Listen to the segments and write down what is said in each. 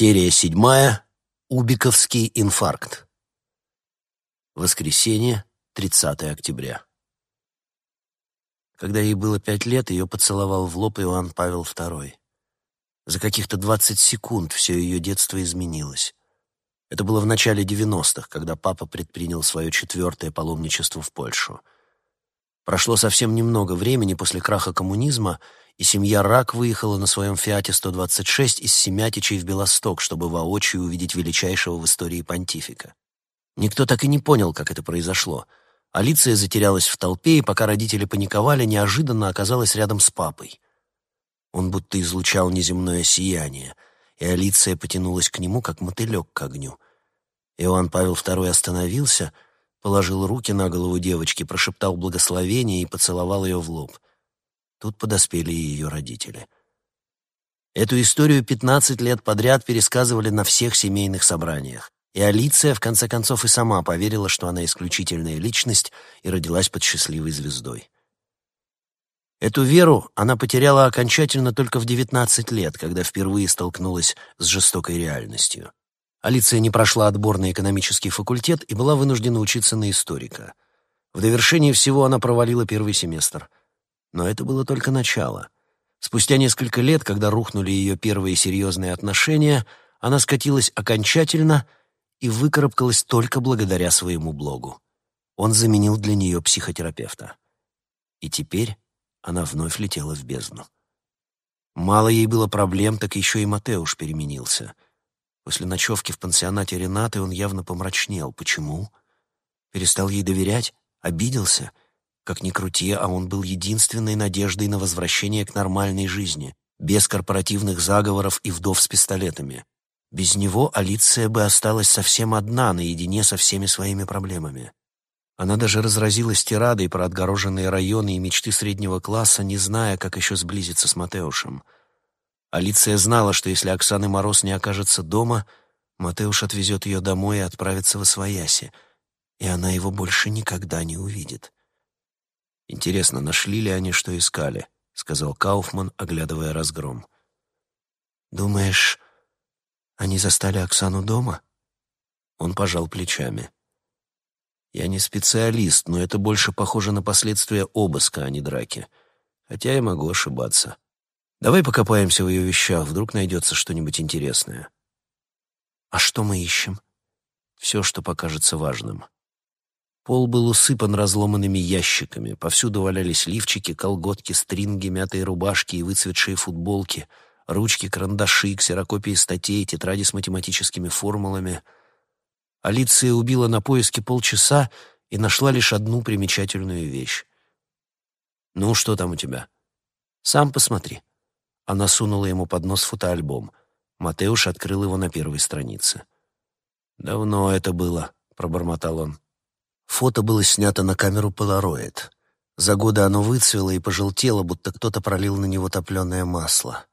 Серия седьмая. Убиковский инфаркт. Воскресенье, 30 октября. Когда ей было пять лет, ее поцеловал в лоб Иоанн Павел II. За каких-то двадцать секунд все ее детство изменилось. Это было в начале девяностых, когда папа предпринял свое четвертое паломничество в Польшу. Прошло совсем немного времени после краха коммунизма, и семья Рак выехала на своем «Фиате-126» из Семятичей в Белосток, чтобы воочию увидеть величайшего в истории понтифика. Никто так и не понял, как это произошло. Алиция затерялась в толпе, и пока родители паниковали, неожиданно оказалась рядом с папой. Он будто излучал неземное сияние, и Алиция потянулась к нему, как мотылек к огню. Иоанн Павел II остановился, положил руки на голову девочки, прошептал благословение и поцеловал ее в лоб — Тут подоспели и ее родители. Эту историю 15 лет подряд пересказывали на всех семейных собраниях. И Алиция, в конце концов, и сама поверила, что она исключительная личность и родилась под счастливой звездой. Эту веру она потеряла окончательно только в 19 лет, когда впервые столкнулась с жестокой реальностью. Алиция не прошла отбор на экономический факультет и была вынуждена учиться на историка. В довершение всего она провалила первый семестр. Но это было только начало. Спустя несколько лет, когда рухнули ее первые серьезные отношения, она скатилась окончательно и выкарабкалась только благодаря своему блогу. Он заменил для нее психотерапевта. И теперь она вновь летела в бездну. Мало ей было проблем, так еще и Матеуш переменился. После ночевки в пансионате Ренаты он явно помрачнел. Почему? Перестал ей доверять? Обиделся? — как ни крути, а он был единственной надеждой на возвращение к нормальной жизни, без корпоративных заговоров и вдов с пистолетами. Без него Алиция бы осталась совсем одна, наедине со всеми своими проблемами. Она даже разразилась тирадой про отгороженные районы и мечты среднего класса, не зная, как еще сблизиться с Матеушем. Алиция знала, что если Оксаны Мороз не окажется дома, Матеуш отвезет ее домой и отправится в Освояси, и она его больше никогда не увидит. «Интересно, нашли ли они, что искали?» — сказал Кауфман, оглядывая разгром. «Думаешь, они застали Оксану дома?» Он пожал плечами. «Я не специалист, но это больше похоже на последствия обыска, а не драки. Хотя я могу ошибаться. Давай покопаемся в ее вещах, вдруг найдется что-нибудь интересное». «А что мы ищем?» «Все, что покажется важным». Пол был усыпан разломанными ящиками, повсюду валялись лифчики, колготки, стринги, мятые рубашки и выцветшие футболки, ручки, карандаши, ксерокопии статей, тетради с математическими формулами. Алиция убила на поиски полчаса и нашла лишь одну примечательную вещь. «Ну, что там у тебя?» «Сам посмотри». Она сунула ему под нос фотоальбом. Матеуш открыл его на первой странице. «Давно это было», — пробормотал он. Фото было снято на камеру Polaroid. За годы оно выцвело и пожелтело, будто кто-то пролил на него топленое масло.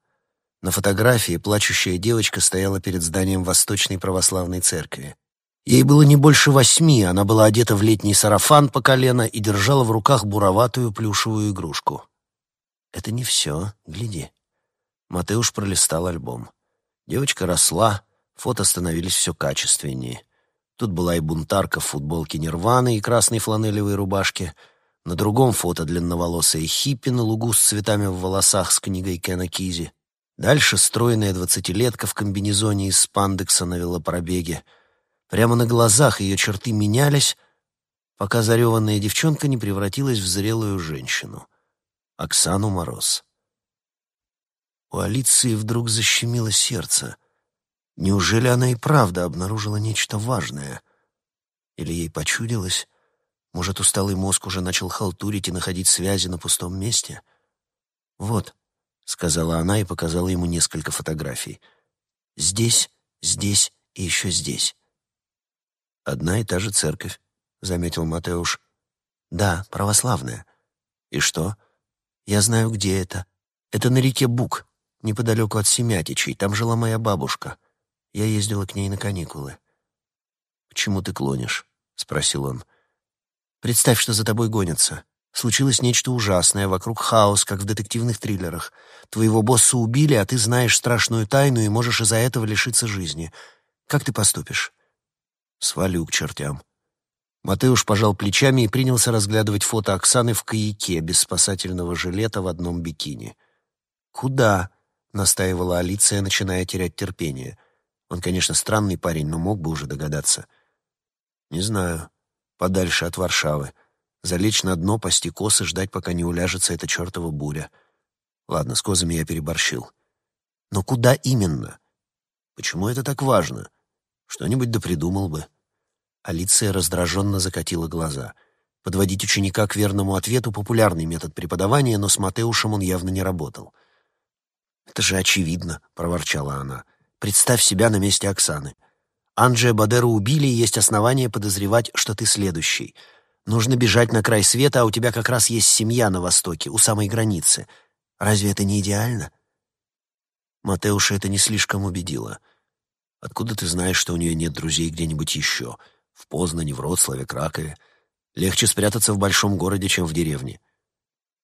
На фотографии плачущая девочка стояла перед зданием Восточной Православной Церкви. Ей было не больше восьми, она была одета в летний сарафан по колено и держала в руках буроватую плюшевую игрушку. «Это не все, гляди». Матеуш пролистал альбом. Девочка росла, фото становились все качественнее — Тут была и бунтарка в футболке Нирваны и красной фланелевой рубашке. На другом фото длинноволосая хиппи на лугу с цветами в волосах с книгой Кена Кизи. Дальше стройная двадцатилетка в комбинезоне из спандекса на велопробеге. Прямо на глазах ее черты менялись, пока зареванная девчонка не превратилась в зрелую женщину. Оксану Мороз. У Алиции вдруг защемило сердце — Неужели она и правда обнаружила нечто важное? Или ей почудилось? Может, усталый мозг уже начал халтурить и находить связи на пустом месте? «Вот», — сказала она и показала ему несколько фотографий. «Здесь, здесь и еще здесь». «Одна и та же церковь», — заметил Матеуш. «Да, православная». «И что?» «Я знаю, где это. Это на реке Бук, неподалеку от Семятичей. Там жила моя бабушка». Я ездила к ней на каникулы. «К чему ты клонишь?» — спросил он. «Представь, что за тобой гонятся. Случилось нечто ужасное, вокруг хаос, как в детективных триллерах. Твоего босса убили, а ты знаешь страшную тайну и можешь из-за этого лишиться жизни. Как ты поступишь? Свалю к чертям. Матеуш пожал плечами и принялся разглядывать фото Оксаны в каяке без спасательного жилета в одном бикини. «Куда?» — настаивала Алиция, начиная терять терпение. Он, конечно, странный парень, но мог бы уже догадаться. «Не знаю. Подальше от Варшавы залечь на дно, пасти косы, ждать, пока не уляжется эта чертова буря. Ладно, с козами я переборщил. Но куда именно? Почему это так важно? Что-нибудь да придумал бы. Алиция раздраженно закатила глаза. Подводить ученика к верному ответу — популярный метод преподавания, но с Матеушем он явно не работал. «Это же очевидно», — проворчала она. «Представь себя на месте Оксаны. Анджия Бадеру убили, и есть основания подозревать, что ты следующий — Нужно бежать на край света, а у тебя как раз есть семья на востоке, у самой границы. Разве это не идеально?» Матеуша это не слишком убедило. «Откуда ты знаешь, что у нее нет друзей где-нибудь еще? В Познане, в Вроцлаве, Кракове? Легче спрятаться в большом городе, чем в деревне».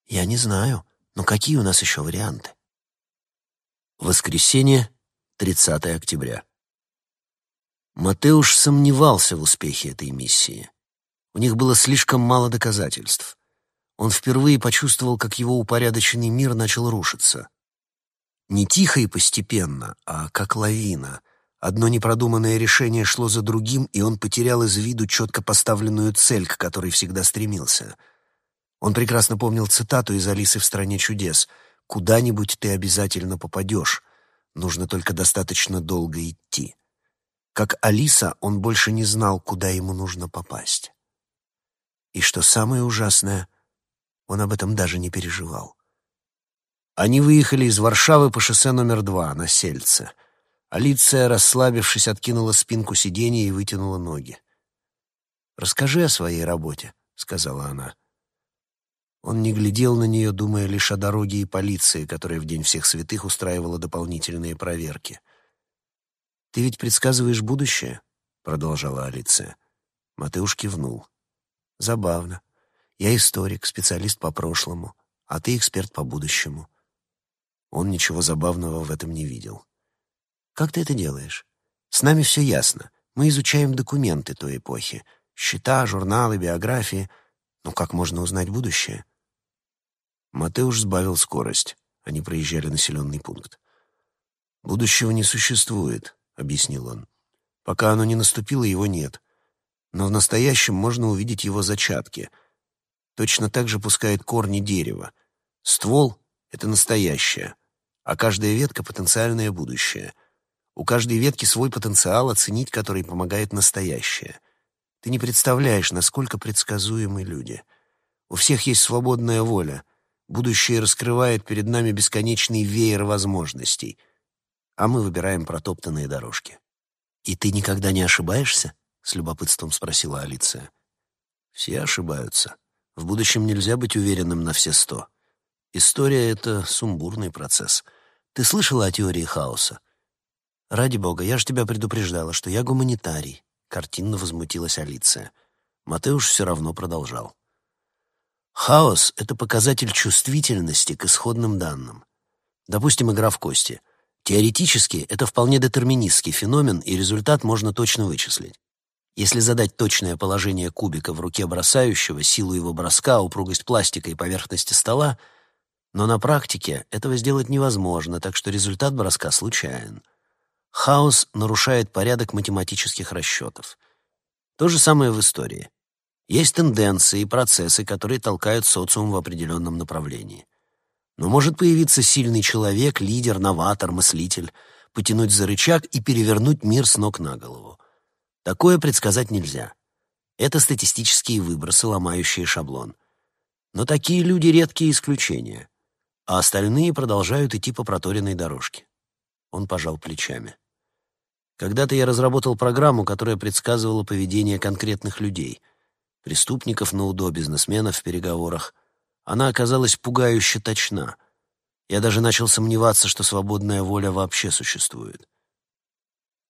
«Я не знаю. Но какие у нас еще варианты?» Воскресенье, 30 октября. Матеуш сомневался в успехе этой миссии. У них было слишком мало доказательств. Он впервые почувствовал, как его упорядоченный мир начал рушиться. Не тихо и постепенно, а как лавина. Одно непродуманное решение шло за другим, и он потерял из виду четко поставленную цель, к которой всегда стремился. Он прекрасно помнил цитату из «Алисы в стране чудес» «Куда-нибудь ты обязательно попадешь, нужно только достаточно долго идти». Как Алиса, он больше не знал, куда ему нужно попасть. И что самое ужасное, он об этом даже не переживал. Они выехали из Варшавы по шоссе номер два на Сельце. Алиция, расслабившись, откинула спинку сиденья и вытянула ноги. «Расскажи о своей работе», — сказала она. Он не глядел на нее, думая лишь о дороге и полиции, которая в День всех святых устраивала дополнительные проверки. «Ты ведь предсказываешь будущее?» — продолжала Алиция. Матеуш кивнул. Забавно. Я историк, специалист по прошлому, а ты эксперт по будущему. Он ничего забавного в этом не видел. Как ты это делаешь? С нами все ясно. Мы изучаем документы той эпохи. Счета, журналы, биографии. Но как можно узнать будущее? Матеуш сбавил скорость. Они проезжали населенный пункт. «Будущего не существует», — объяснил он. «Пока оно не наступило, его нет но в настоящем можно увидеть его зачатки. Точно так же пускает корни дерева. Ствол — это настоящее, а каждая ветка — потенциальное будущее. У каждой ветки свой потенциал, оценить который помогает настоящее. Ты не представляешь, насколько предсказуемы люди. У всех есть свободная воля. Будущее раскрывает перед нами бесконечный веер возможностей, а мы выбираем протоптанные дорожки. И ты никогда не ошибаешься? — с любопытством спросила Алиция. «Все ошибаются. В будущем нельзя быть уверенным на все сто. История — это сумбурный процесс. Ты слышала о теории хаоса?» «Ради бога, я же тебя предупреждала, что я гуманитарий», — картинно возмутилась Алиция. Матеуш все равно продолжал. «Хаос — это показатель чувствительности к исходным данным. Допустим, игра в кости. Теоретически это вполне детерминистский феномен, и результат можно точно вычислить. Если задать точное положение кубика в руке бросающего, силу его броска, упругость пластика и поверхности стола, но на практике этого сделать невозможно, так что результат броска случайен. Хаос нарушает порядок математических расчетов. То же самое в истории. Есть тенденции и процессы, которые толкают социум в определенном направлении. Но может появиться сильный человек, лидер, новатор, мыслитель, потянуть за рычаг и перевернуть мир с ног на голову. Такое предсказать нельзя. Это статистические выбросы, ломающие шаблон. Но такие люди — редкие исключения, а остальные продолжают идти по проторенной дорожке. Он пожал плечами. Когда-то я разработал программу, которая предсказывала поведение конкретных людей, преступников на УДО, бизнесменов в переговорах. Она оказалась пугающе точна. Я даже начал сомневаться, что свободная воля вообще существует.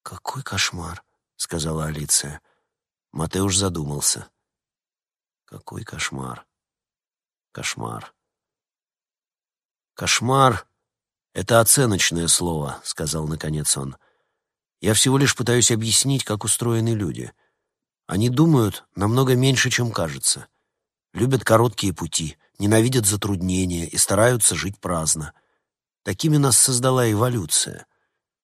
Какой кошмар! — сказала Алиция. Матеуш задумался. Какой кошмар. Кошмар. «Кошмар — это оценочное слово», — сказал наконец он. «Я всего лишь пытаюсь объяснить, как устроены люди. Они думают намного меньше, чем кажется. Любят короткие пути, ненавидят затруднения и стараются жить праздно. Такими нас создала эволюция.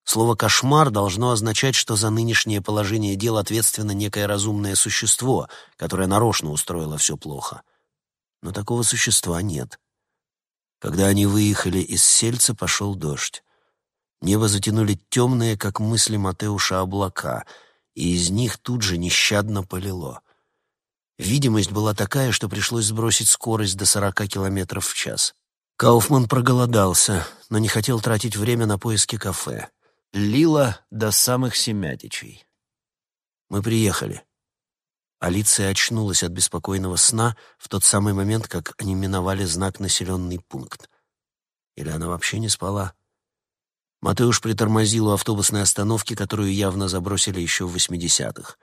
Слово «кошмар» должно означать, что за нынешнее положение дел ответственно некое разумное существо, которое нарочно устроило все плохо. Но такого существа нет. Когда они выехали из сельца, пошел дождь. Небо затянули темные, как мысли Матеуша, облака, и из них тут же нещадно полило. Видимость была такая, что пришлось сбросить скорость до сорока километров в час. Кауфман проголодался, но не хотел тратить время на поиски кафе. Лила до самых семятичей. Мы приехали. Алиция очнулась от беспокойного сна в тот самый момент, как они миновали знак «Населенный пункт». Или она вообще не спала? Матеуш притормозил у автобусной остановки, которую явно забросили еще в восьмидесятых.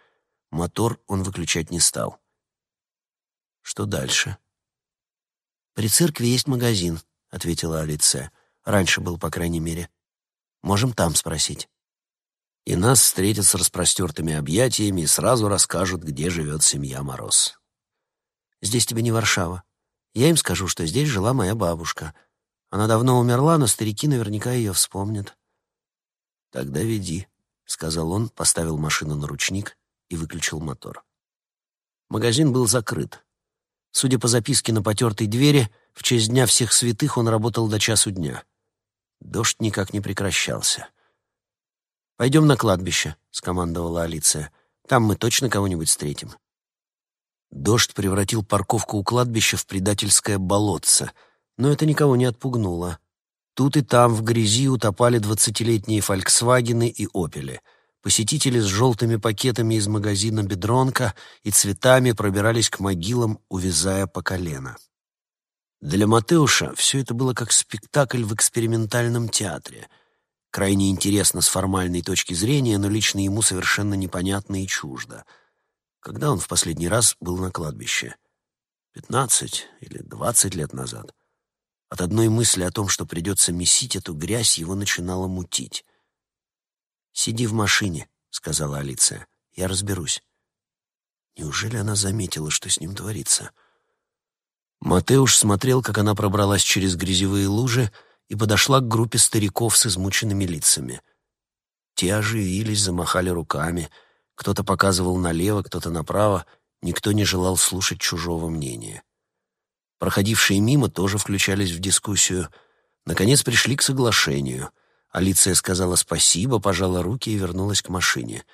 Мотор он выключать не стал. Что дальше? «При церкви есть магазин», — ответила Алиция. «Раньше был, по крайней мере. Можем там спросить» и нас встретят с распростертыми объятиями и сразу расскажут, где живет семья Мороз. Здесь тебе не Варшава. Я им скажу, что здесь жила моя бабушка. Она давно умерла, но старики наверняка ее вспомнят. Тогда веди, — сказал он, поставил машину на ручник и выключил мотор. Магазин был закрыт. Судя по записке на потертой двери, в честь Дня всех святых он работал до часу дня. Дождь никак не прекращался. «Пойдем на кладбище», — скомандовала Алиция. «Там мы точно кого-нибудь встретим». Дождь превратил парковку у кладбища в предательское болотце, но это никого не отпугнуло. Тут и там в грязи утопали двадцатилетние «Фольксвагены» и «Опели». Посетители с желтыми пакетами из магазина «Бедронка» и цветами пробирались к могилам, увязая по колено. Для Матеуша все это было как спектакль в экспериментальном театре — Крайне интересно с формальной точки зрения, но лично ему совершенно непонятно и чуждо. Когда он в последний раз был на кладбище? Пятнадцать или двадцать лет назад. От одной мысли о том, что придется месить эту грязь, его начинало мутить. «Сиди в машине», — сказала Алиция. «Я разберусь». Неужели она заметила, что с ним творится? Матеуш смотрел, как она пробралась через грязевые лужи, и подошла к группе стариков с измученными лицами. Те оживились, замахали руками. Кто-то показывал налево, кто-то направо. Никто не желал слушать чужого мнения. Проходившие мимо тоже включались в дискуссию. Наконец пришли к соглашению. Алиция сказала спасибо, пожала руки и вернулась к машине.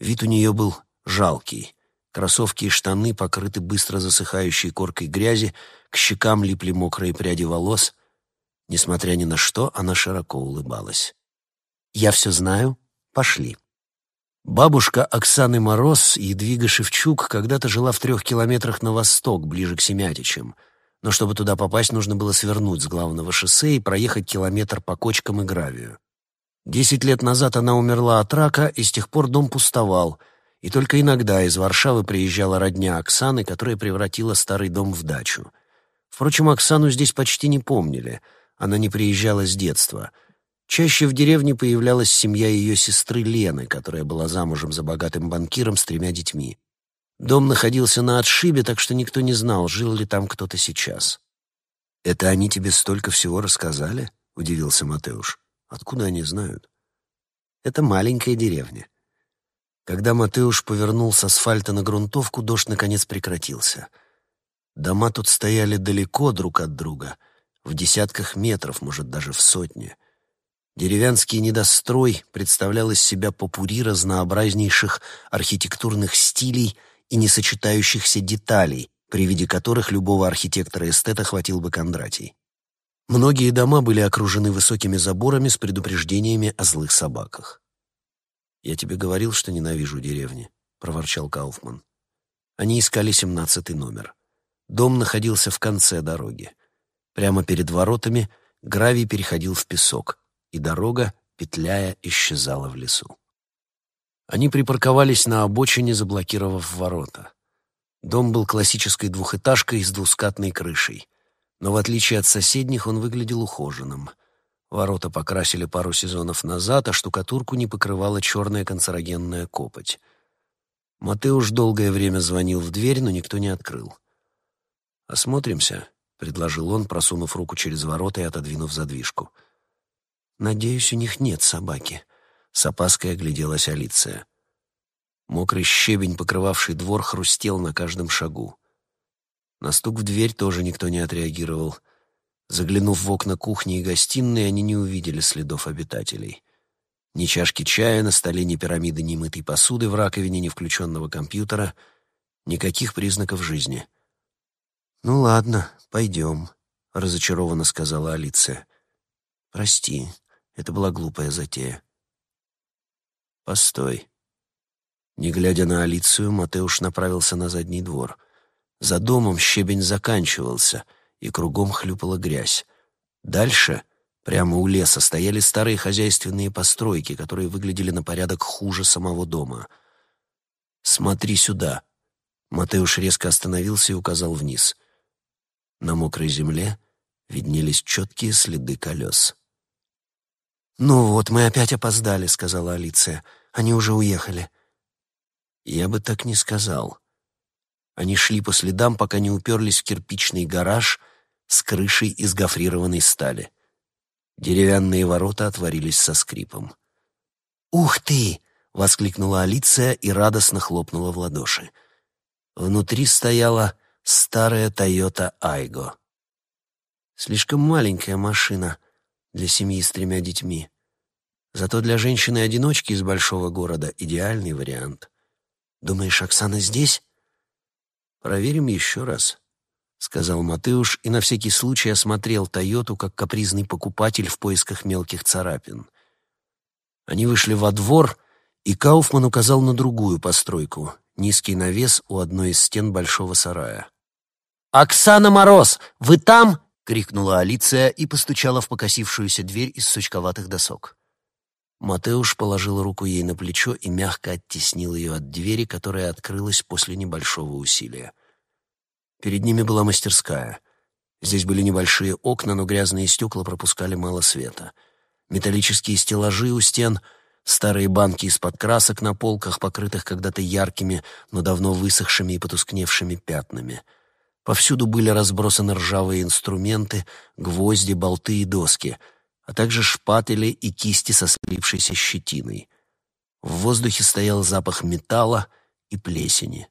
Вид у нее был жалкий. Кроссовки и штаны покрыты быстро засыхающей коркой грязи, к щекам липли мокрые пряди волос — Несмотря ни на что, она широко улыбалась. «Я все знаю. Пошли». Бабушка Оксаны Мороз, Едвига Шевчук, когда-то жила в трех километрах на восток, ближе к Семятичам. Но чтобы туда попасть, нужно было свернуть с главного шоссе и проехать километр по кочкам и гравию. Десять лет назад она умерла от рака, и с тех пор дом пустовал, и только иногда из Варшавы приезжала родня Оксаны, которая превратила старый дом в дачу. Впрочем, Оксану здесь почти не помнили — она не приезжала с детства. Чаще в деревне появлялась семья ее сестры Лены, которая была замужем за богатым банкиром с тремя детьми. Дом находился на отшибе, так что никто не знал, жил ли там кто-то сейчас. «Это они тебе столько всего рассказали?» — удивился Матеуш. «Откуда они знают?» «Это маленькая деревня». Когда Матеуш повернул с асфальта на грунтовку, дождь наконец прекратился. Дома тут стояли далеко друг от друга — в десятках метров, может, даже в сотне. Деревянский недострой представлял из себя попури разнообразнейших архитектурных стилей и несочетающихся деталей, при виде которых любого архитектора-эстета хватил бы Кондратий. Многие дома были окружены высокими заборами с предупреждениями о злых собаках. «Я тебе говорил, что ненавижу деревни», — проворчал Кауфман. Они искали семнадцатый номер. Дом находился в конце дороги. Прямо перед воротами гравий переходил в песок, и дорога, петляя, исчезала в лесу. Они припарковались на обочине, заблокировав ворота. Дом был классической двухэтажкой с двускатной крышей. Но в отличие от соседних он выглядел ухоженным. Ворота покрасили пару сезонов назад, а штукатурку не покрывала черная канцерогенная копоть. Матеуш долгое время звонил в дверь, но никто не открыл. «Осмотримся», — предложил он, просунув руку через ворота и отодвинув задвижку. «Надеюсь, у них нет собаки», — с опаской огляделась Алиция. Мокрый щебень, покрывавший двор, хрустел на каждом шагу. На стук в дверь тоже никто не отреагировал. Заглянув в окна кухни и гостиной, они не увидели следов обитателей. Ни чашки чая на столе, ни пирамиды немытой посуды в раковине, ни включенного компьютера. Никаких признаков жизни. «Ну ладно, пойдем», — разочарованно сказала Алиция. «Прости, это была глупая затея». «Постой». Не глядя на Алицию, Матеуш направился на задний двор. За домом щебень заканчивался, и кругом хлюпала грязь. Дальше, прямо у леса, стояли старые хозяйственные постройки, которые выглядели на порядок хуже самого дома. «Смотри сюда!» Матеуш резко остановился и указал вниз. На мокрой земле виднелись четкие следы колес. «Ну вот, мы опять опоздали», — сказала Алиция. «Они уже уехали». «Я бы так не сказал». Они шли по следам, пока не уперлись в кирпичный гараж с крышей из гофрированной стали. Деревянные ворота отворились со скрипом. «Ух ты!» — воскликнула Алиция и радостно хлопнула в ладоши. Внутри стояла старая Toyota Айго. Слишком маленькая машина для семьи с тремя детьми. Зато для женщины-одиночки из большого города идеальный вариант. «Думаешь, Оксана здесь?» «Проверим еще раз», — сказал Матеуш и на всякий случай осмотрел «Тойоту» как капризный покупатель в поисках мелких царапин. Они вышли во двор, и Кауфман указал на другую постройку — низкий навес у одной из стен большого сарая. «Оксана Мороз, вы там?» — крикнула Алиция и постучала в покосившуюся дверь из сучковатых досок. Матеуш положил руку ей на плечо и мягко оттеснил ее от двери, которая открылась после небольшого усилия. Перед ними была мастерская. Здесь были небольшие окна, но грязные стекла пропускали мало света. Металлические стеллажи у стен, старые банки из-под красок на полках, покрытых когда-то яркими, но давно высохшими и потускневшими пятнами. Повсюду были разбросаны ржавые инструменты, гвозди, болты и доски — а также шпатели и кисти со слипшейся щетиной. В воздухе стоял запах металла и плесени.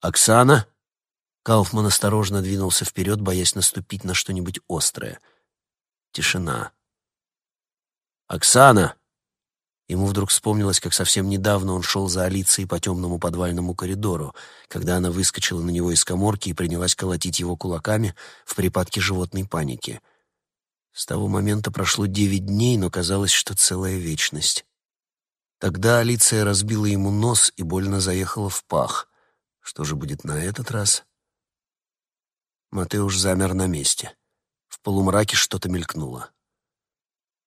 «Оксана?» Кауфман осторожно двинулся вперед, боясь наступить на что-нибудь острое. Тишина. «Оксана!» Ему вдруг вспомнилось, как совсем недавно он шел за Алицией по темному подвальному коридору, когда она выскочила на него из коморки и принялась колотить его кулаками в припадке животной паники. С того момента прошло девять дней, но казалось, что целая вечность. Тогда Алиция разбила ему нос и больно заехала в пах. Что же будет на этот раз? Матеуш замер на месте. В полумраке что-то мелькнуло.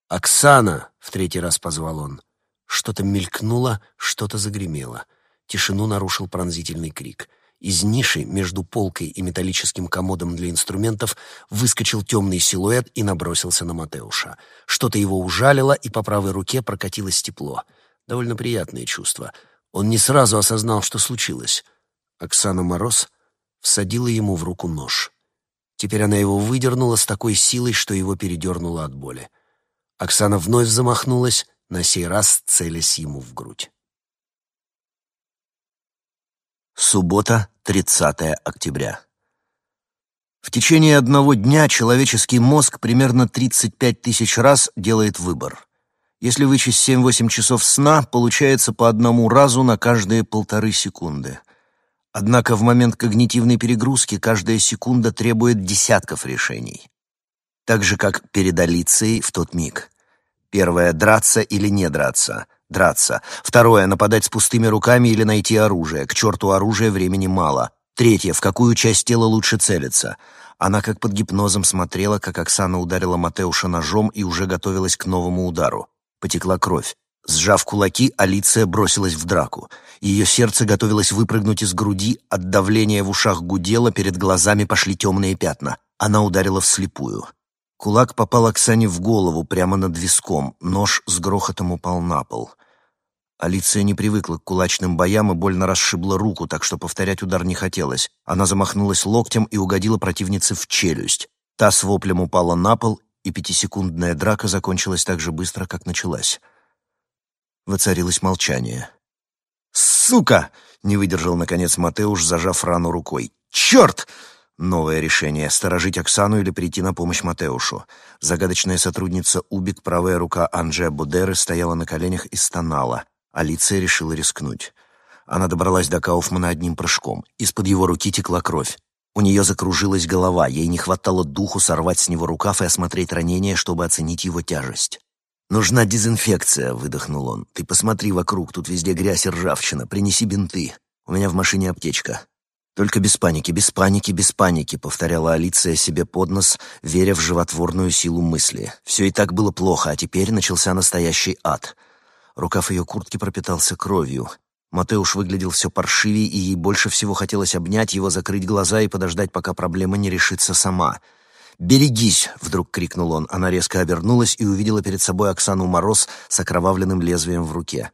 «Оксана!» — в третий раз позвал он. Что-то мелькнуло, что-то загремело. Тишину нарушил пронзительный крик — из ниши между полкой и металлическим комодом для инструментов выскочил темный силуэт и набросился на Матеуша. Что-то его ужалило, и по правой руке прокатилось тепло. Довольно приятное чувство. Он не сразу осознал, что случилось. Оксана Мороз всадила ему в руку нож. Теперь она его выдернула с такой силой, что его передернуло от боли. Оксана вновь замахнулась, на сей раз целясь ему в грудь. Суббота, 30 октября. В течение одного дня человеческий мозг примерно 35 тысяч раз делает выбор. Если вычесть 7-8 часов сна, получается по одному разу на каждые полторы секунды. Однако в момент когнитивной перегрузки каждая секунда требует десятков решений. Так же, как перед Алицией в тот миг. Первое — драться или не драться драться. Второе — нападать с пустыми руками или найти оружие. К черту оружия времени мало. Третье — в какую часть тела лучше целиться. Она как под гипнозом смотрела, как Оксана ударила Матеуша ножом и уже готовилась к новому удару. Потекла кровь. Сжав кулаки, Алиция бросилась в драку. Ее сердце готовилось выпрыгнуть из груди, от давления в ушах гудело, перед глазами пошли темные пятна. Она ударила вслепую. Кулак попал Оксане в голову, прямо над виском. Нож с грохотом упал на пол. Алиция не привыкла к кулачным боям и больно расшибла руку, так что повторять удар не хотелось. Она замахнулась локтем и угодила противнице в челюсть. Та с воплем упала на пол, и пятисекундная драка закончилась так же быстро, как началась. Воцарилось молчание. «Сука!» — не выдержал, наконец, Матеуш, зажав рану рукой. «Черт!» Новое решение — сторожить Оксану или прийти на помощь Матеушу. Загадочная сотрудница Убик, правая рука Анджея Будеры, стояла на коленях и стонала. Алиция решила рискнуть. Она добралась до Кауфмана одним прыжком. Из-под его руки текла кровь. У нее закружилась голова, ей не хватало духу сорвать с него рукав и осмотреть ранение, чтобы оценить его тяжесть. «Нужна дезинфекция», — выдохнул он. «Ты посмотри вокруг, тут везде грязь и ржавчина. Принеси бинты. У меня в машине аптечка». «Только без паники, без паники, без паники», — повторяла Алиция себе под нос, веря в животворную силу мысли. Все и так было плохо, а теперь начался настоящий ад. Рукав ее куртки пропитался кровью. Матеуш выглядел все паршивее, и ей больше всего хотелось обнять его, закрыть глаза и подождать, пока проблема не решится сама — «Берегись!» — вдруг крикнул он. Она резко обернулась и увидела перед собой Оксану Мороз с окровавленным лезвием в руке.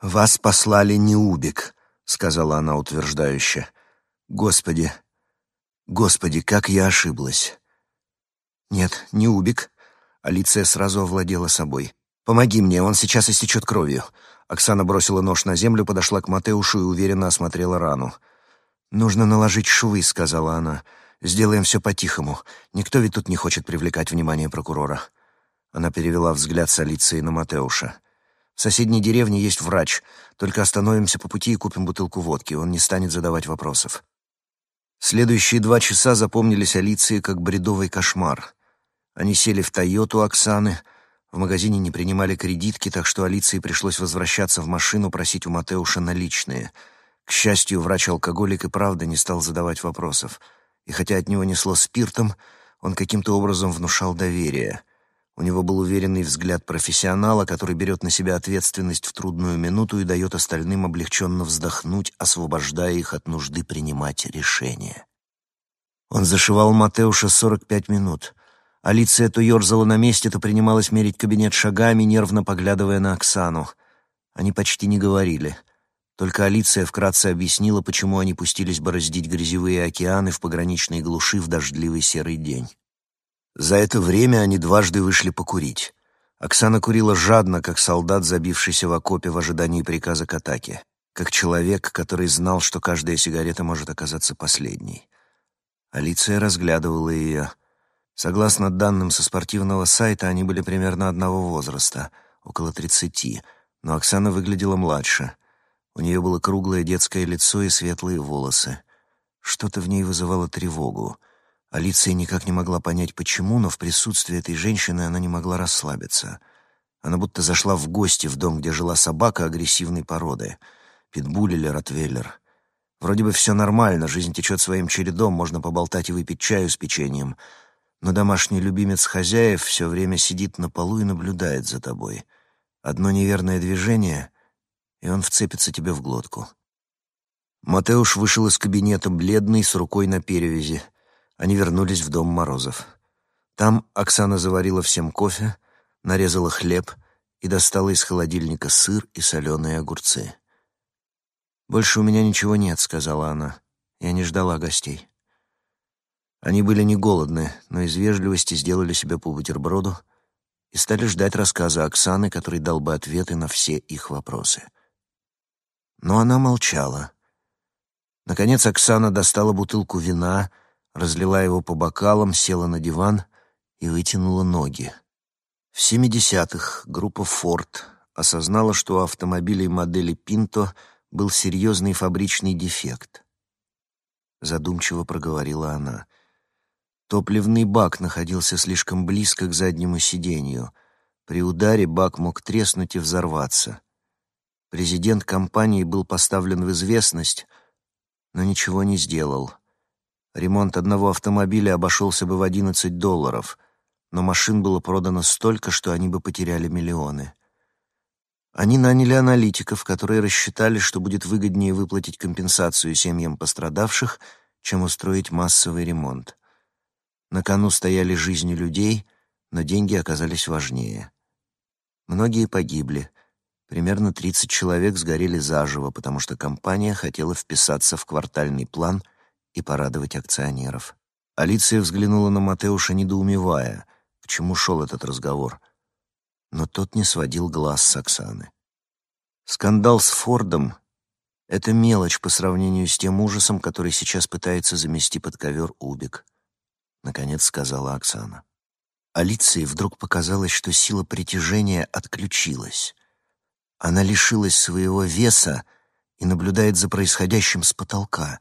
«Вас послали не Убик», — сказала она утверждающе. «Господи! Господи, как я ошиблась!» «Нет, не Убик». Алиция сразу овладела собой. «Помоги мне, он сейчас истечет кровью». Оксана бросила нож на землю, подошла к Матеушу и уверенно осмотрела рану. «Нужно наложить швы», — сказала она. Сделаем все по-тихому. Никто ведь тут не хочет привлекать внимание прокурора». Она перевела взгляд с Алиции на Матеуша. «В соседней деревне есть врач. Только остановимся по пути и купим бутылку водки. Он не станет задавать вопросов». Следующие два часа запомнились Алиции как бредовый кошмар. Они сели в «Тойоту» Оксаны. В магазине не принимали кредитки, так что Алиции пришлось возвращаться в машину, просить у Матеуша наличные. К счастью, врач-алкоголик и правда не стал задавать вопросов — и хотя от него несло спиртом, он каким-то образом внушал доверие. У него был уверенный взгляд профессионала, который берет на себя ответственность в трудную минуту и дает остальным облегченно вздохнуть, освобождая их от нужды принимать решения. Он зашивал Матеуша 45 минут. Алиция то ерзала на месте, то принималась мерить кабинет шагами, нервно поглядывая на Оксану. Они почти не говорили — только Алиция вкратце объяснила, почему они пустились бороздить грязевые океаны в пограничной глуши в дождливый серый день. За это время они дважды вышли покурить. Оксана курила жадно, как солдат, забившийся в окопе в ожидании приказа к атаке, как человек, который знал, что каждая сигарета может оказаться последней. Алиция разглядывала ее. Согласно данным со спортивного сайта, они были примерно одного возраста, около тридцати, но Оксана выглядела младше — у нее было круглое детское лицо и светлые волосы. Что-то в ней вызывало тревогу. Алиция никак не могла понять, почему, но в присутствии этой женщины она не могла расслабиться. Она будто зашла в гости в дом, где жила собака агрессивной породы. Питбуль или ротвейлер. Вроде бы все нормально, жизнь течет своим чередом, можно поболтать и выпить чаю с печеньем. Но домашний любимец хозяев все время сидит на полу и наблюдает за тобой. Одно неверное движение — и он вцепится тебе в глотку. Матеуш вышел из кабинета, бледный, с рукой на перевязи. Они вернулись в дом Морозов. Там Оксана заварила всем кофе, нарезала хлеб и достала из холодильника сыр и соленые огурцы. «Больше у меня ничего нет», — сказала она. Я не ждала гостей. Они были не голодны, но из вежливости сделали себе по бутерброду и стали ждать рассказа Оксаны, который дал бы ответы на все их вопросы. Но она молчала. Наконец Оксана достала бутылку вина, разлила его по бокалам, села на диван и вытянула ноги. В 70-х группа «Форд» осознала, что у автомобилей модели «Пинто» был серьезный фабричный дефект. Задумчиво проговорила она. Топливный бак находился слишком близко к заднему сиденью. При ударе бак мог треснуть и взорваться. Президент компании был поставлен в известность, но ничего не сделал. Ремонт одного автомобиля обошелся бы в 11 долларов, но машин было продано столько, что они бы потеряли миллионы. Они наняли аналитиков, которые рассчитали, что будет выгоднее выплатить компенсацию семьям пострадавших, чем устроить массовый ремонт. На кону стояли жизни людей, но деньги оказались важнее. Многие погибли. Примерно 30 человек сгорели заживо, потому что компания хотела вписаться в квартальный план и порадовать акционеров. Алиция взглянула на Матеуша, недоумевая, к чему шел этот разговор — но тот не сводил глаз с Оксаны. Скандал с Фордом — это мелочь по сравнению с тем ужасом, который сейчас пытается замести под ковер Убик, — наконец сказала Оксана. Алиции вдруг показалось, что сила притяжения отключилась. Она лишилась своего веса и наблюдает за происходящим с потолка.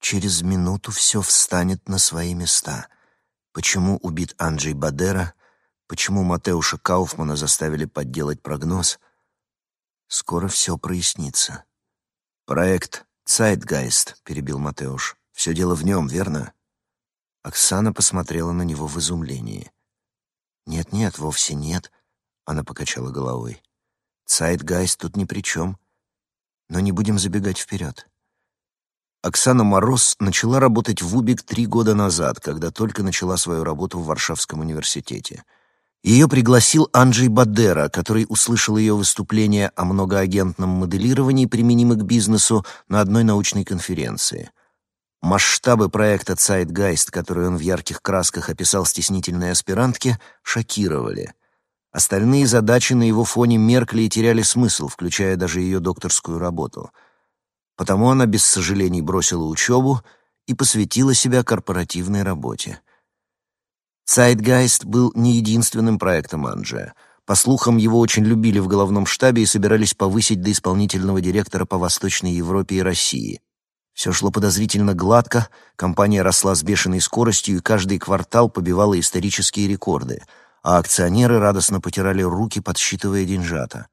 Через минуту все встанет на свои места. Почему убит Анджей Бадера, Почему Матеуша Кауфмана заставили подделать прогноз? Скоро все прояснится. «Проект «Цайтгайст», — перебил Матеуш. «Все дело в нем, верно?» Оксана посмотрела на него в изумлении. «Нет-нет, вовсе нет», — она покачала головой. «Цайтгайст тут ни при чем. Но не будем забегать вперед». Оксана Мороз начала работать в УБИК три года назад, когда только начала свою работу в Варшавском университете — ее пригласил Анджей Бадера, который услышал ее выступление о многоагентном моделировании, применимом к бизнесу, на одной научной конференции. Масштабы проекта «Цайтгайст», который он в ярких красках описал стеснительной аспирантке, шокировали. Остальные задачи на его фоне меркли и теряли смысл, включая даже ее докторскую работу. Потому она без сожалений бросила учебу и посвятила себя корпоративной работе. Zeitgeist был не единственным проектом Анджия. По слухам, его очень любили в головном штабе и собирались повысить до исполнительного директора по Восточной Европе и России. Все шло подозрительно гладко, компания росла с бешеной скоростью и каждый квартал побивала исторические рекорды, а акционеры радостно потирали руки, подсчитывая деньжата.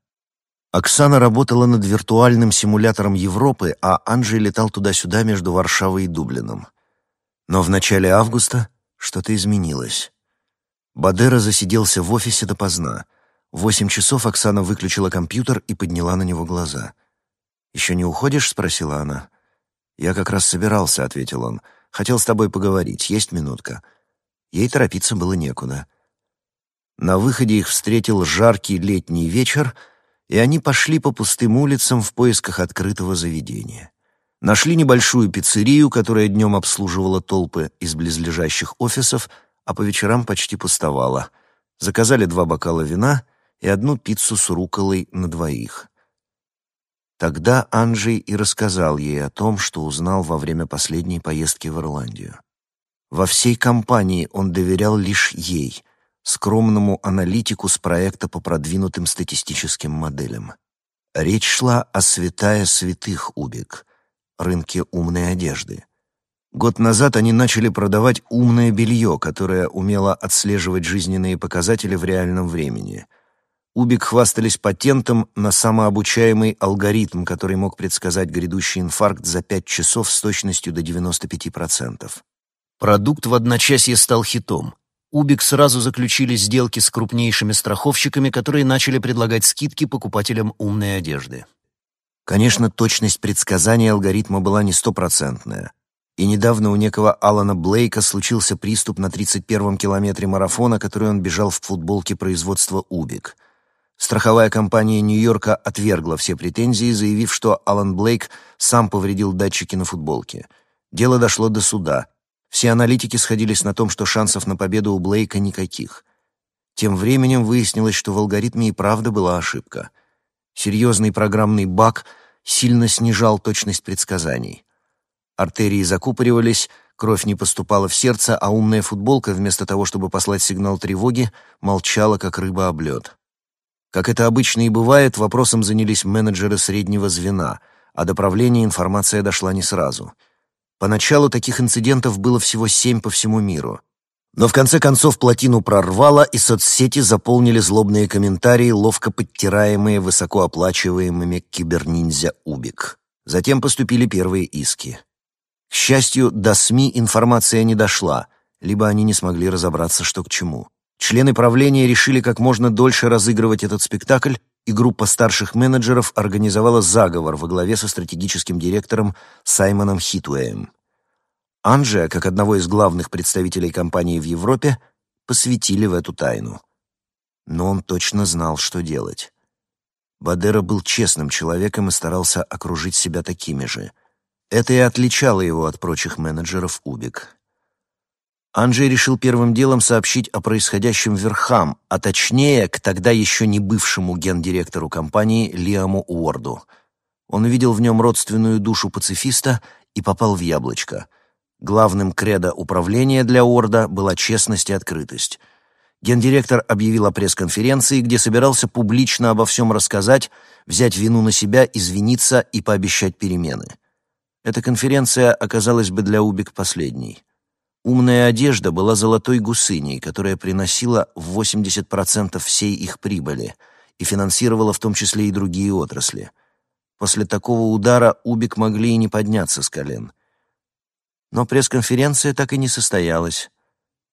Оксана работала над виртуальным симулятором Европы, а Анджей летал туда-сюда между Варшавой и Дублином. Но в начале августа что-то изменилось. Бадера засиделся в офисе допоздна. В восемь часов Оксана выключила компьютер и подняла на него глаза. «Еще не уходишь?» — спросила она. «Я как раз собирался», — ответил он. «Хотел с тобой поговорить. Есть минутка?» Ей торопиться было некуда. На выходе их встретил жаркий летний вечер, и они пошли по пустым улицам в поисках открытого заведения. Нашли небольшую пиццерию, которая днем обслуживала толпы из близлежащих офисов, а по вечерам почти пустовала. Заказали два бокала вина и одну пиццу с руколой на двоих. Тогда Анджей и рассказал ей о том, что узнал во время последней поездки в Ирландию. Во всей компании он доверял лишь ей, скромному аналитику с проекта по продвинутым статистическим моделям. Речь шла о святая святых Убик — рынке умной одежды. Год назад они начали продавать умное белье, которое умело отслеживать жизненные показатели в реальном времени. Убик хвастались патентом на самообучаемый алгоритм, который мог предсказать грядущий инфаркт за 5 часов с точностью до 95%. Продукт в одночасье стал хитом. Убик сразу заключили сделки с крупнейшими страховщиками, которые начали предлагать скидки покупателям умной одежды. Конечно, точность предсказания алгоритма была не стопроцентная. И недавно у некого Алана Блейка случился приступ на 31-м километре марафона, который он бежал в футболке производства «Убик». Страховая компания Нью-Йорка отвергла все претензии, заявив, что Алан Блейк сам повредил датчики на футболке. Дело дошло до суда. Все аналитики сходились на том, что шансов на победу у Блейка никаких. Тем временем выяснилось, что в алгоритме и правда была ошибка — Серьезный программный баг сильно снижал точность предсказаний. Артерии закупоривались, кровь не поступала в сердце, а умная футболка, вместо того, чтобы послать сигнал тревоги, молчала, как рыба об лед. Как это обычно и бывает, вопросом занялись менеджеры среднего звена, а до правления информация дошла не сразу. Поначалу таких инцидентов было всего семь по всему миру — но в конце концов плотину прорвало, и соцсети заполнили злобные комментарии, ловко подтираемые высокооплачиваемыми киберниндзя Убик. Затем поступили первые иски. К счастью, до СМИ информация не дошла, либо они не смогли разобраться, что к чему. Члены правления решили как можно дольше разыгрывать этот спектакль, и группа старших менеджеров организовала заговор во главе со стратегическим директором Саймоном Хитуэем. Анджия, как одного из главных представителей компании в Европе, посвятили в эту тайну. Но он точно знал, что делать. Бадера был честным человеком и старался окружить себя такими же. Это и отличало его от прочих менеджеров Убик. Анджей решил первым делом сообщить о происходящем верхам, а точнее к тогда еще не бывшему гендиректору компании Лиаму Уорду. Он увидел в нем родственную душу пацифиста и попал в яблочко. Главным кредо управления для Уорда была честность и открытость. Гендиректор объявил о пресс-конференции, где собирался публично обо всем рассказать, взять вину на себя, извиниться и пообещать перемены. Эта конференция оказалась бы для Убик последней. Умная одежда была золотой гусыней, которая приносила 80% всей их прибыли и финансировала в том числе и другие отрасли. После такого удара Убик могли и не подняться с колен. Но пресс-конференция так и не состоялась.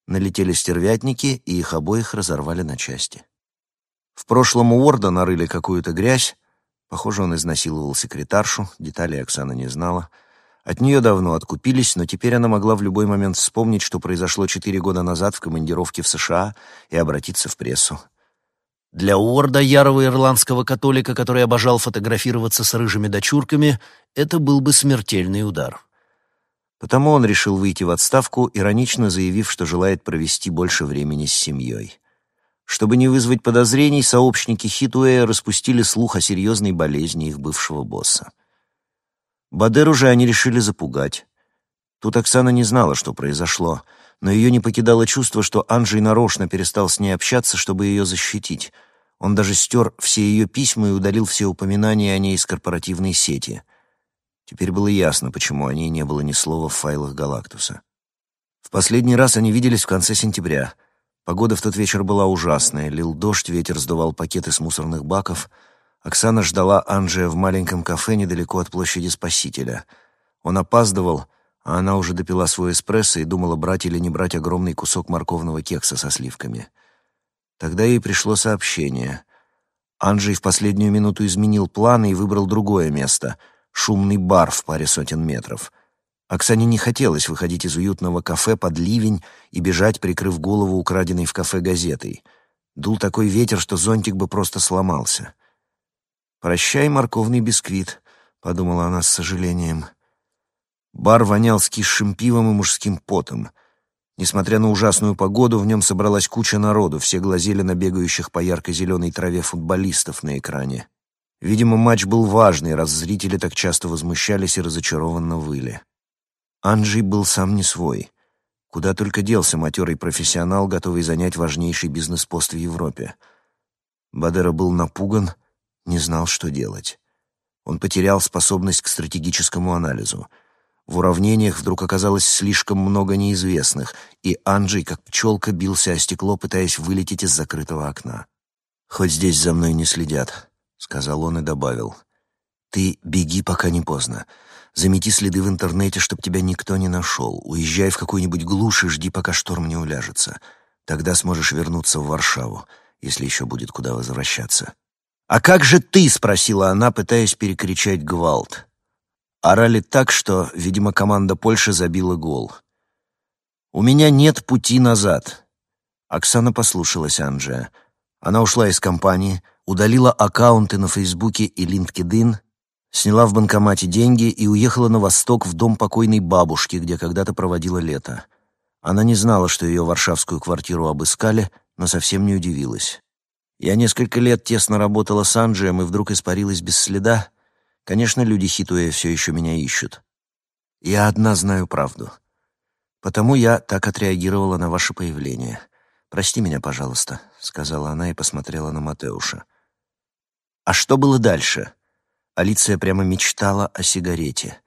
Налетели стервятники, и их обоих разорвали на части. В прошлом Уорда нарыли какую-то грязь. Похоже, он изнасиловал секретаршу, деталей Оксана не знала — от нее давно откупились, но теперь она могла в любой момент вспомнить, что произошло четыре года назад в командировке в США, и обратиться в прессу. Для Уорда, ярого ирландского католика, который обожал фотографироваться с рыжими дочурками, это был бы смертельный удар. Потому он решил выйти в отставку, иронично заявив, что желает провести больше времени с семьей. Чтобы не вызвать подозрений, сообщники Хитуэя распустили слух о серьезной болезни их бывшего босса. Бадеру же они решили запугать. Тут Оксана не знала, что произошло, но ее не покидало чувство, что Анджей нарочно перестал с ней общаться, чтобы ее защитить. Он даже стер все ее письма и удалил все упоминания о ней из корпоративной сети. Теперь было ясно, почему о ней не было ни слова в файлах Галактуса. В последний раз они виделись в конце сентября. Погода в тот вечер была ужасная. Лил дождь, ветер сдувал пакеты с мусорных баков — Оксана ждала Анджия в маленьком кафе недалеко от площади Спасителя. Он опаздывал, а она уже допила свой эспрессо и думала, брать или не брать огромный кусок морковного кекса со сливками. Тогда ей пришло сообщение. Анджей в последнюю минуту изменил планы и выбрал другое место — шумный бар в паре сотен метров. Оксане не хотелось выходить из уютного кафе под ливень и бежать, прикрыв голову украденной в кафе газетой. Дул такой ветер, что зонтик бы просто сломался. «Прощай, морковный бисквит», — подумала она с сожалением. Бар вонял скисшим пивом и мужским потом. Несмотря на ужасную погоду, в нем собралась куча народу, все глазели на бегающих по ярко-зеленой траве футболистов на экране. Видимо, матч был важный, раз зрители так часто возмущались и разочарованно выли. Анджей был сам не свой. Куда только делся матерый профессионал, готовый занять важнейший бизнес-пост в Европе. Бадера был напуган, не знал, что делать. Он потерял способность к стратегическому анализу. В уравнениях вдруг оказалось слишком много неизвестных, и Анджей, как пчелка, бился о стекло, пытаясь вылететь из закрытого окна. «Хоть здесь за мной не следят», — сказал он и добавил. «Ты беги, пока не поздно. Замети следы в интернете, чтобы тебя никто не нашел. Уезжай в какую-нибудь глушь и жди, пока шторм не уляжется. Тогда сможешь вернуться в Варшаву, если еще будет куда возвращаться». «А как же ты?» — спросила она, пытаясь перекричать гвалт. Орали так, что, видимо, команда Польши забила гол. «У меня нет пути назад». Оксана послушалась Анджия. Она ушла из компании, удалила аккаунты на Фейсбуке и LinkedIn, сняла в банкомате деньги и уехала на восток в дом покойной бабушки, где когда-то проводила лето. Она не знала, что ее варшавскую квартиру обыскали, но совсем не удивилась. Я несколько лет тесно работала с Анджием и вдруг испарилась без следа. Конечно, люди Хитуэ все еще меня ищут. Я одна знаю правду. Потому я так отреагировала на ваше появление. Прости меня, пожалуйста», — сказала она и посмотрела на Матеуша. «А что было дальше?» Алиция прямо мечтала о сигарете.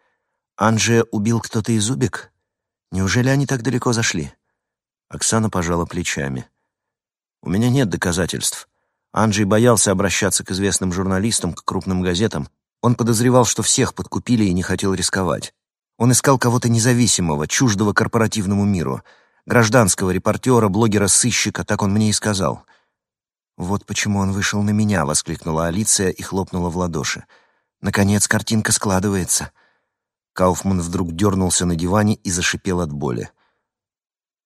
«Анджия убил кто-то из Убик? Неужели они так далеко зашли?» Оксана пожала плечами. «У меня нет доказательств. Анджей боялся обращаться к известным журналистам, к крупным газетам. Он подозревал, что всех подкупили и не хотел рисковать. Он искал кого-то независимого, чуждого корпоративному миру. Гражданского репортера, блогера-сыщика, так он мне и сказал. «Вот почему он вышел на меня!» — воскликнула Алиция и хлопнула в ладоши. «Наконец картинка складывается!» Кауфман вдруг дернулся на диване и зашипел от боли.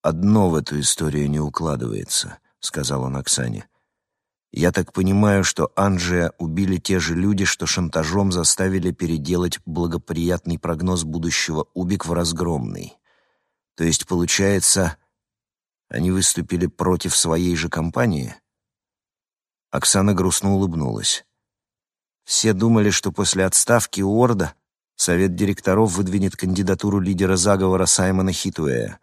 «Одно в эту историю не укладывается», — сказал он Оксане. «Я так понимаю, что Анджия убили те же люди, что шантажом заставили переделать благоприятный прогноз будущего Убик в разгромный. То есть, получается, они выступили против своей же компании?» Оксана грустно улыбнулась. Все думали, что после отставки Уорда совет директоров выдвинет кандидатуру лидера заговора Саймона Хитуэя.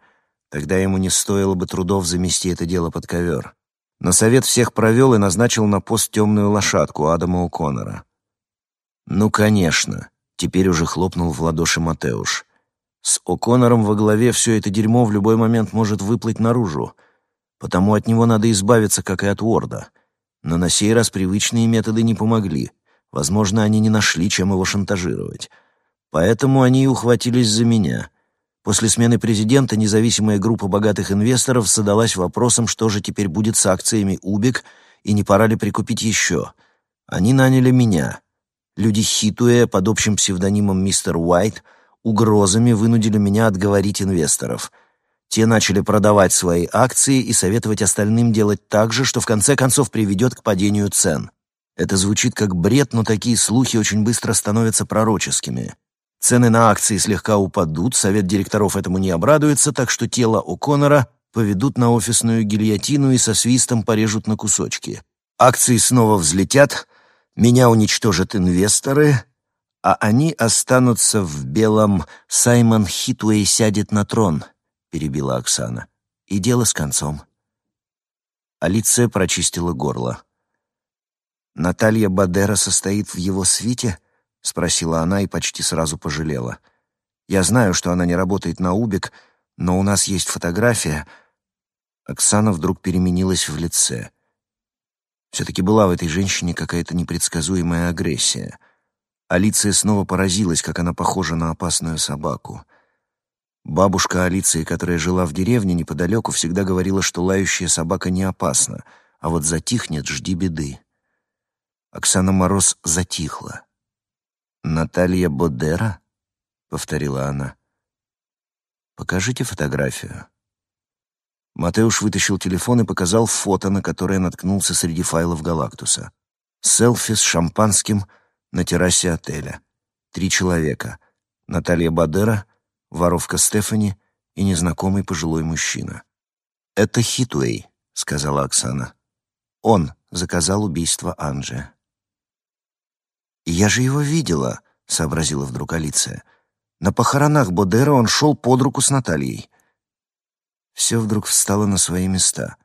Тогда ему не стоило бы трудов замести это дело под ковер. Но совет всех провел и назначил на пост темную лошадку Адама О'Коннора. «Ну, конечно», — теперь уже хлопнул в ладоши Матеуш. «С О'Коннором во главе все это дерьмо в любой момент может выплыть наружу, потому от него надо избавиться, как и от Уорда». Но на сей раз привычные методы не помогли. Возможно, они не нашли, чем его шантажировать. Поэтому они и ухватились за меня. После смены президента независимая группа богатых инвесторов задалась вопросом, что же теперь будет с акциями «Убик» и не пора ли прикупить еще. Они наняли меня. Люди Хитуэ под общим псевдонимом «Мистер Уайт» угрозами вынудили меня отговорить инвесторов — те начали продавать свои акции и советовать остальным делать так же, что в конце концов приведет к падению цен. Это звучит как бред, но такие слухи очень быстро становятся пророческими. Цены на акции слегка упадут, совет директоров этому не обрадуется, так что тело О'Коннора поведут на офисную гильотину и со свистом порежут на кусочки. Акции снова взлетят, меня уничтожат инвесторы, а они останутся в белом «Саймон Хитуэй сядет на трон», — перебила Оксана. «И дело с концом». Алиция прочистила горло. «Наталья Бадера состоит в его свите?» — спросила она и почти сразу пожалела. «Я знаю, что она не работает на Убик, но у нас есть фотография». Оксана вдруг переменилась в лице. Все-таки была в этой женщине какая-то непредсказуемая агрессия. Алиция снова поразилась, как она похожа на опасную собаку — Бабушка Алиции, которая жила в деревне неподалеку, всегда говорила, что лающая собака не опасна, а вот затихнет, жди беды. Оксана Мороз затихла. «Наталья Бодера?» — повторила она. «Покажите фотографию». Матеуш вытащил телефон и показал фото, на которое наткнулся среди файлов Галактуса. Селфи с шампанским на террасе отеля. Три человека. Наталья Бадера — воровка Стефани и незнакомый пожилой мужчина. «Это Хитуэй», — сказала Оксана. «Он заказал убийство Анджи». «Я же его видела», — сообразила вдруг Алиция. «На похоронах Бодера он шел под руку с Натальей». Все вдруг встало на свои места.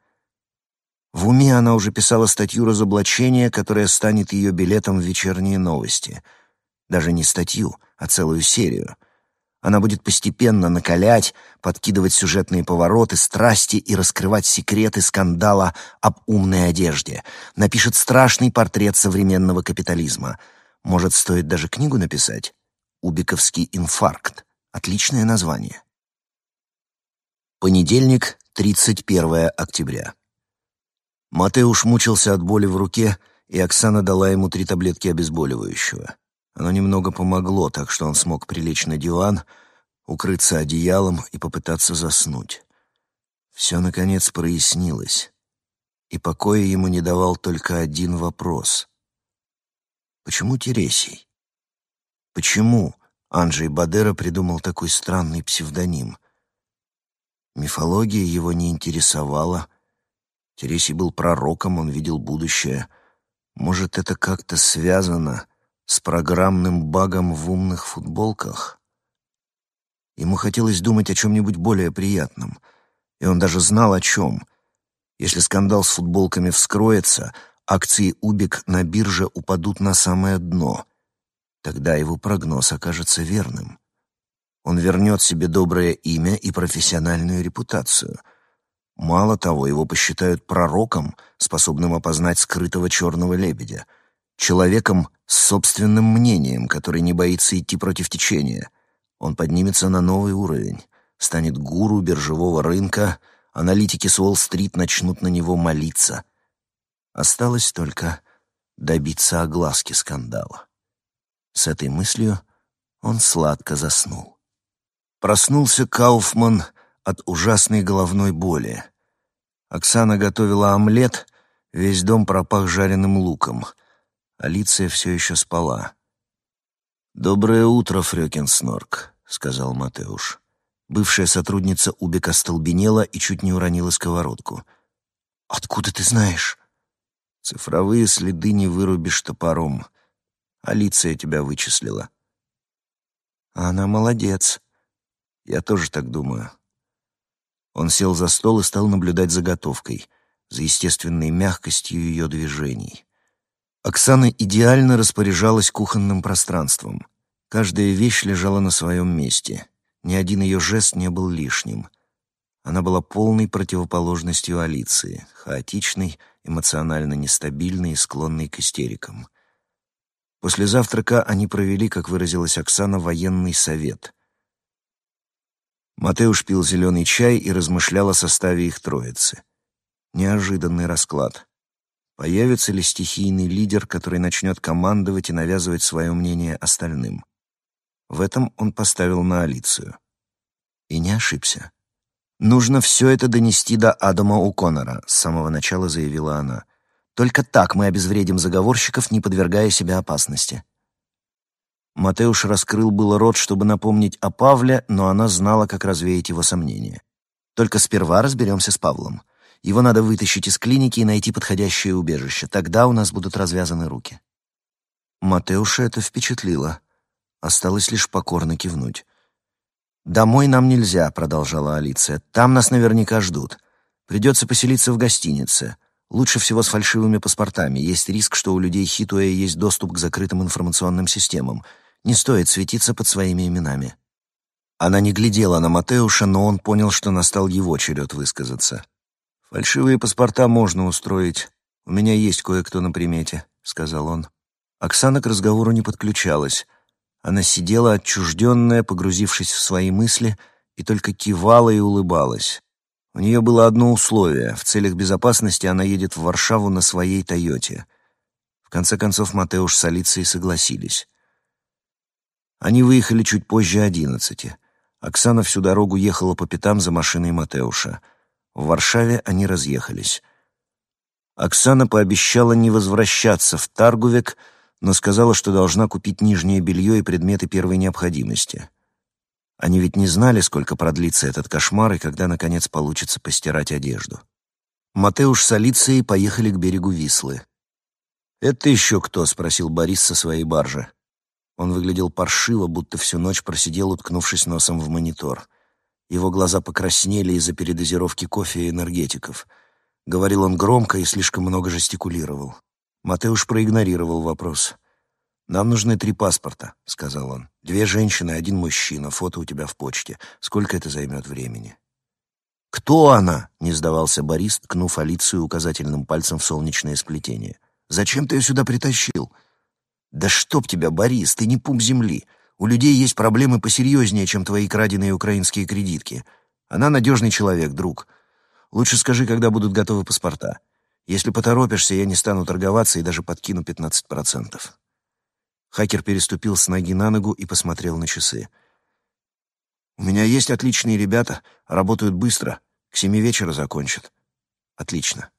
В уме она уже писала статью разоблачения, которая станет ее билетом в вечерние новости. Даже не статью, а целую серию — она будет постепенно накалять, подкидывать сюжетные повороты, страсти и раскрывать секреты скандала об умной одежде. Напишет страшный портрет современного капитализма. Может, стоит даже книгу написать? «Убиковский инфаркт». Отличное название. Понедельник, 31 октября. Матеуш мучился от боли в руке, и Оксана дала ему три таблетки обезболивающего. Оно немного помогло, так что он смог прилечь на диван, укрыться одеялом и попытаться заснуть. Все, наконец, прояснилось, и покоя ему не давал только один вопрос. Почему Тересий? Почему Анджей Бадера придумал такой странный псевдоним? Мифология его не интересовала. Тересий был пророком, он видел будущее. Может, это как-то связано с программным багом в умных футболках. Ему хотелось думать о чем-нибудь более приятном, и он даже знал о чем. Если скандал с футболками вскроется, акции Убик на бирже упадут на самое дно. Тогда его прогноз окажется верным. Он вернет себе доброе имя и профессиональную репутацию. Мало того, его посчитают пророком, способным опознать скрытого черного лебедя — человеком с собственным мнением, который не боится идти против течения. Он поднимется на новый уровень, станет гуру биржевого рынка, аналитики с Уолл-стрит начнут на него молиться. Осталось только добиться огласки скандала. С этой мыслью он сладко заснул. Проснулся Кауфман от ужасной головной боли. Оксана готовила омлет, весь дом пропах жареным луком. Алиция все еще спала. «Доброе утро, Фрёкин Снорк», — сказал Матеуш. Бывшая сотрудница Убика столбенела и чуть не уронила сковородку. «Откуда ты знаешь?» «Цифровые следы не вырубишь топором. Алиция тебя вычислила». «Она молодец», я тоже так думаю. Он сел за стол и стал наблюдать за готовкой, за естественной мягкостью ее движений. Оксана идеально распоряжалась кухонным пространством. Каждая вещь лежала на своем месте. Ни один ее жест не был лишним. Она была полной противоположностью Алиции, хаотичной, эмоционально нестабильной и склонной к истерикам. После завтрака они провели, как выразилась Оксана, военный совет — Матеуш пил зеленый чай и размышлял о составе их троицы. Неожиданный расклад. Появится ли стихийный лидер, который начнет командовать и навязывать свое мнение остальным? В этом он поставил на Алицию. И не ошибся. «Нужно все это донести до Адама О'Коннора», — с самого начала заявила она. «Только так мы обезвредим заговорщиков, не подвергая себя опасности». Матеуш раскрыл было рот, чтобы напомнить о Павле, но она знала, как развеять его сомнения. «Только сперва разберемся с Павлом. Его надо вытащить из клиники и найти подходящее убежище. Тогда у нас будут развязаны руки». Матеуша это впечатлило. Осталось лишь покорно кивнуть. «Домой нам нельзя», — продолжала Алиция. «Там нас наверняка ждут. Придется поселиться в гостинице. Лучше всего с фальшивыми паспортами. Есть риск, что у людей Хитуэя есть доступ к закрытым информационным системам. Не стоит светиться под своими именами». Она не глядела на Матеуша, но он понял, что настал его черед высказаться. «Фальшивые паспорта можно устроить. У меня есть кое-кто на примете», — сказал он. Оксана к разговору не подключалась. Она сидела отчужденная, погрузившись в свои мысли, и только кивала и улыбалась. У нее было одно условие. В целях безопасности она едет в Варшаву на своей «Тойоте». В конце концов, Матеуш с Алицией согласились. Они выехали чуть позже одиннадцати. Оксана всю дорогу ехала по пятам за машиной Матеуша. В Варшаве они разъехались. Оксана пообещала не возвращаться в Таргувек, но сказала, что должна купить нижнее белье и предметы первой необходимости. Они ведь не знали, сколько продлится этот кошмар и когда, наконец, получится постирать одежду. Матеуш с Алицией поехали к берегу Вислы. «Это еще кто?» — спросил Борис со своей баржи. Он выглядел паршиво, будто всю ночь просидел, уткнувшись носом в монитор. Его глаза покраснели из-за передозировки кофе и энергетиков. Говорил он громко и слишком много жестикулировал. Матеуш проигнорировал вопрос. «Нам нужны три паспорта», — сказал он. «Две женщины, один мужчина, фото у тебя в почте. Сколько это займет времени?» «Кто она?» — не сдавался Борис, ткнув Алицию указательным пальцем в солнечное сплетение. «Зачем ты ее сюда притащил?» «Да чтоб тебя, Борис, ты не пуп земли. У людей есть проблемы посерьезнее, чем твои краденые украинские кредитки. Она надежный человек, друг. Лучше скажи, когда будут готовы паспорта. Если поторопишься, я не стану торговаться и даже подкину 15%. Хакер переступил с ноги на ногу и посмотрел на часы. «У меня есть отличные ребята, работают быстро. К семи вечера закончат». «Отлично.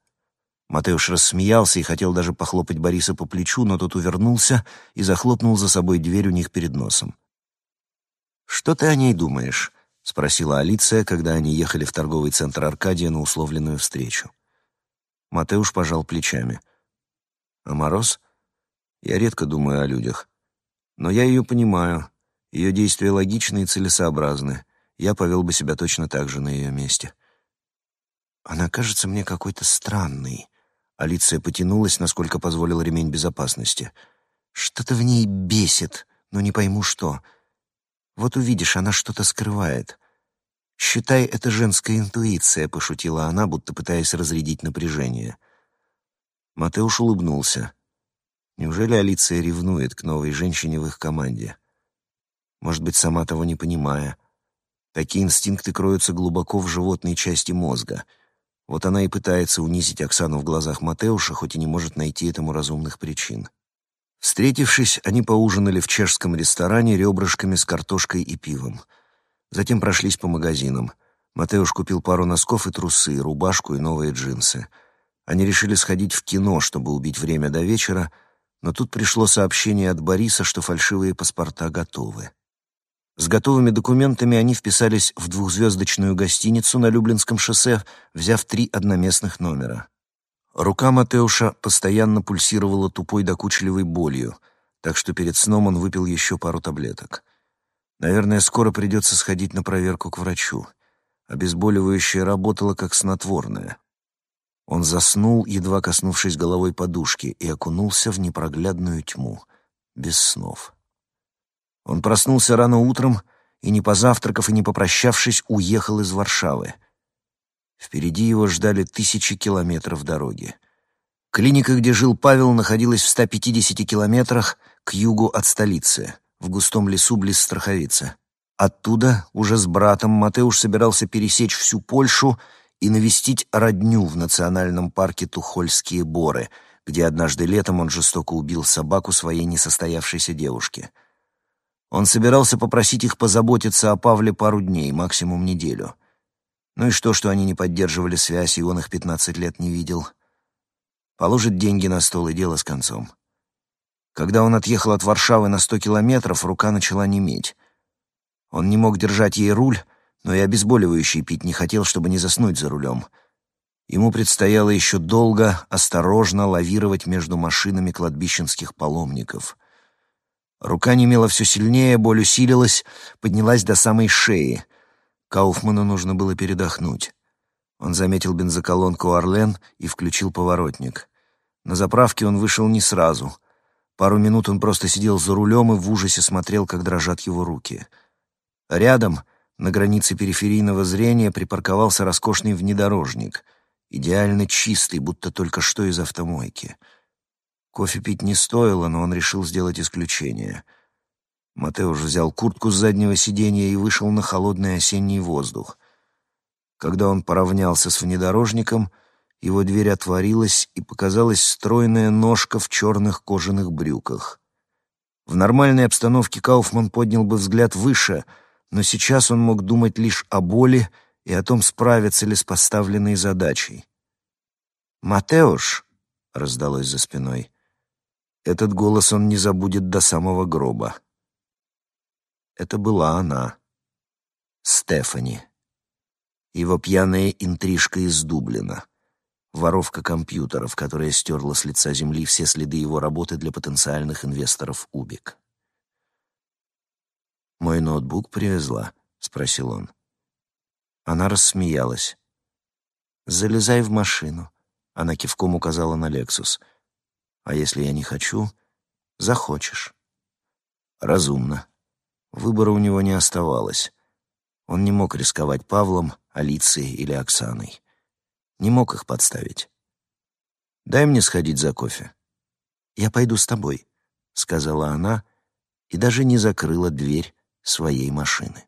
Матеуш рассмеялся и хотел даже похлопать Бориса по плечу, но тот увернулся и захлопнул за собой дверь у них перед носом. «Что ты о ней думаешь?» — спросила Алиция, когда они ехали в торговый центр Аркадия на условленную встречу. Матеуш пожал плечами. «А Мороз? Я редко думаю о людях. Но я ее понимаю. Ее действия логичны и целесообразны. Я повел бы себя точно так же на ее месте». «Она кажется мне какой-то странной», Алиция потянулась, насколько позволил ремень безопасности. «Что-то в ней бесит, но не пойму что. Вот увидишь, она что-то скрывает. Считай, это женская интуиция», — пошутила она, будто пытаясь разрядить напряжение. Матеуш улыбнулся. Неужели Алиция ревнует к новой женщине в их команде? Может быть, сама того не понимая. Такие инстинкты кроются глубоко в животной части мозга — Вот она и пытается унизить Оксану в глазах Матеуша, хоть и не может найти этому разумных причин. Встретившись, они поужинали в чешском ресторане ребрышками с картошкой и пивом. Затем прошлись по магазинам. Матеуш купил пару носков и трусы, рубашку и новые джинсы. Они решили сходить в кино, чтобы убить время до вечера, но тут пришло сообщение от Бориса, что фальшивые паспорта готовы. С готовыми документами они вписались в двухзвездочную гостиницу на Люблинском шоссе, взяв три одноместных номера. Рука Матеуша постоянно пульсировала тупой докучливой болью, так что перед сном он выпил еще пару таблеток. Наверное, скоро придется сходить на проверку к врачу. Обезболивающее работало как снотворное. Он заснул, едва коснувшись головой подушки, и окунулся в непроглядную тьму, без снов. Он проснулся рано утром и, не позавтракав и не попрощавшись, уехал из Варшавы. Впереди его ждали тысячи километров дороги. Клиника, где жил Павел, находилась в 150 километрах к югу от столицы, в густом лесу близ Страховицы. Оттуда, уже с братом, Матеуш собирался пересечь всю Польшу и навестить родню в национальном парке Тухольские Боры, где однажды летом он жестоко убил собаку своей несостоявшейся девушки. Он собирался попросить их позаботиться о Павле пару дней, максимум неделю — ну и что, что они не поддерживали связь, и он их пятнадцать лет не видел? Положит деньги на стол, и дело с концом. Когда он отъехал от Варшавы на сто километров, рука начала неметь. Он не мог держать ей руль, но и обезболивающий пить не хотел, чтобы не заснуть за рулем. Ему предстояло еще долго, осторожно лавировать между машинами кладбищенских паломников. Рука немела все сильнее, боль усилилась, поднялась до самой шеи. Кауфману нужно было передохнуть. Он заметил бензоколонку «Орлен» и включил поворотник. На заправке он вышел не сразу. Пару минут он просто сидел за рулем и в ужасе смотрел, как дрожат его руки. Рядом, на границе периферийного зрения, припарковался роскошный внедорожник, идеально чистый, будто только что из автомойки. Кофе пить не стоило, но он решил сделать исключение — Матеуш взял куртку с заднего сиденья и вышел на холодный осенний воздух. Когда он поравнялся с внедорожником, его дверь отворилась, и показалась стройная ножка в черных кожаных брюках. В нормальной обстановке Кауфман поднял бы взгляд выше, но сейчас он мог думать лишь о боли и о том, справиться ли с поставленной задачей. «Матеуш!» — раздалось за спиной. Этот голос он не забудет до самого гроба. Это была она, Стефани. Его пьяная интрижка из Дублина. Воровка компьютеров, которая стерла с лица земли все следы его работы для потенциальных инвесторов Убик. «Мой ноутбук привезла?» — спросил он. Она рассмеялась. «Залезай в машину», — она кивком указала на «Лексус». «А если я не хочу?» «Захочешь». «Разумно», Выбора у него не оставалось. Он не мог рисковать Павлом, Алицией или Оксаной. Не мог их подставить. «Дай мне сходить за кофе». «Я пойду с тобой», — сказала она и даже не закрыла дверь своей машины.